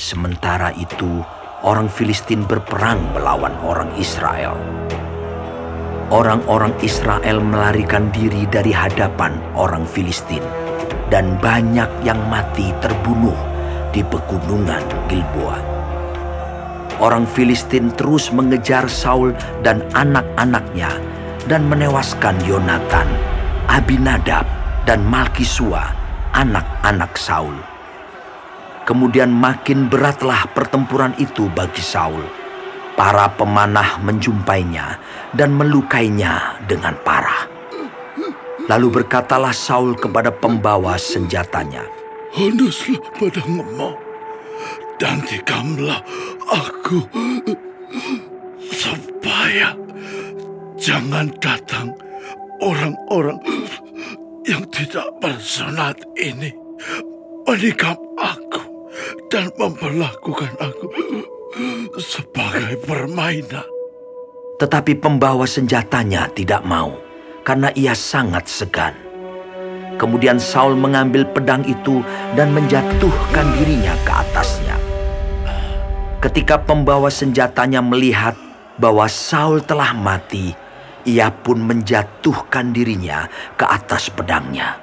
Sementara itu, orang Filistin berperang melawan orang Israel. Orang-orang Israel melarikan diri dari hadapan orang Filistin, dan banyak yang mati terbunuh di pegunungan Gilboa. Orang Filistin terus mengejar Saul dan anak-anaknya dan menewaskan Yonatan, Abinadab, dan Malkisua, anak-anak Saul. Kemudian makin beratlah pertempuran itu bagi Saul. Para pemanah menjumpainya dan melukainya dengan parah. Lalu berkatalah Saul kepada pembawa senjatanya, Handuslah pedangmu dan tikamlah aku supaya jangan datang orang-orang yang tidak bersunat ini menikam aku dan memperlakukan aku sebagai permainan. Tetapi pembawa senjatanya tidak mau, karena ia sangat segan. Kemudian Saul mengambil pedang itu dan menjatuhkan dirinya ke atasnya. Ketika pembawa senjatanya melihat bahwa Saul telah mati, ia pun menjatuhkan dirinya ke atas pedangnya,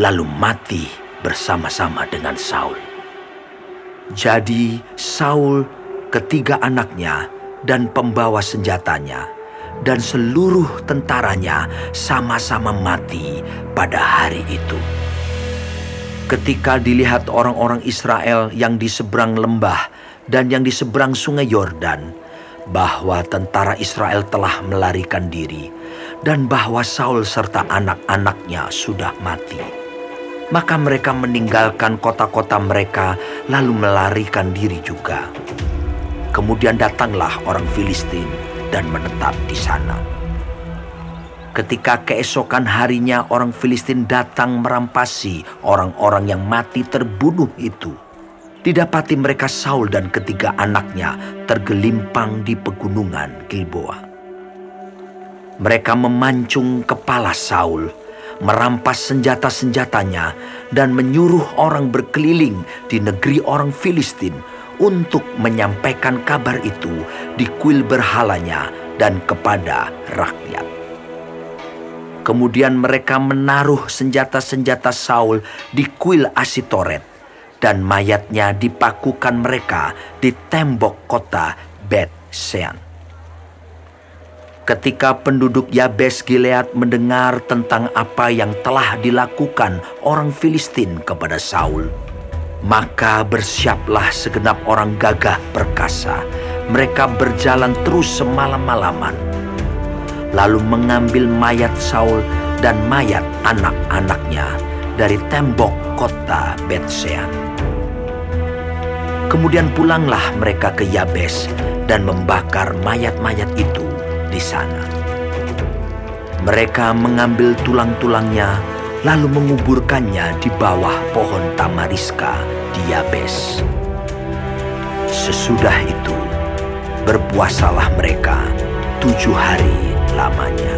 lalu mati bersama-sama dengan Saul. Jadi Saul, ketiga anaknya, dan pembawa senjatanya, dan seluruh tentaranya sama-sama mati pada hari itu. Ketika dilihat orang-orang Israel yang di seberang lembah dan yang di seberang sungai Yordan, bahwa tentara Israel telah melarikan diri, dan bahwa Saul serta anak-anaknya sudah mati maka mereka meninggalkan kota-kota mereka lalu melarikan diri juga. Kemudian datanglah orang Filistin dan menetap di sana. Ketika keesokan harinya orang Filistin datang merampasi orang-orang yang mati terbunuh itu. Didapati mereka Saul dan ketiga anaknya tergelimpang di pegunungan Gilboa. Mereka memancung kepala Saul merampas senjata-senjatanya, dan menyuruh orang berkeliling di negeri orang Filistin untuk menyampaikan kabar itu di kuil berhalanya dan kepada rakyat. Kemudian mereka menaruh senjata-senjata Saul di kuil Asitoret dan mayatnya dipakukan mereka di tembok kota Bet Sean. Ketika penduduk Yabes Gilead mendengar tentang apa yang telah dilakukan orang Filistin kepada Saul, maka bersiaplah segenap orang gagah perkasa. Mereka berjalan terus semalam-malaman, lalu mengambil mayat Saul dan mayat anak-anaknya dari tembok kota Betsean. Kemudian pulanglah mereka ke Yabes dan membakar mayat-mayat itu di sana. Mereka mengambil tulang-tulangnya lalu menguburkannya di bawah pohon tamariska di Yabes. Sesudah itu, berpuasalah mereka tujuh hari lamanya.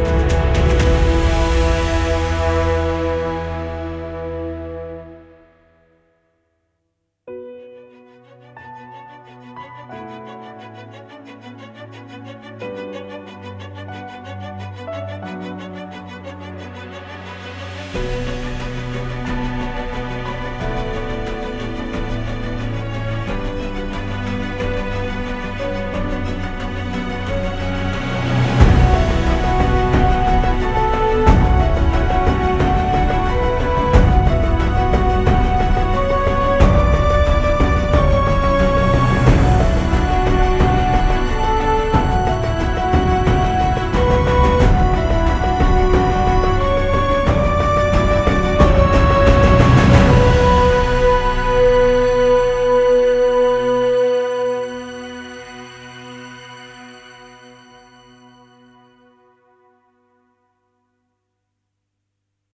Bye.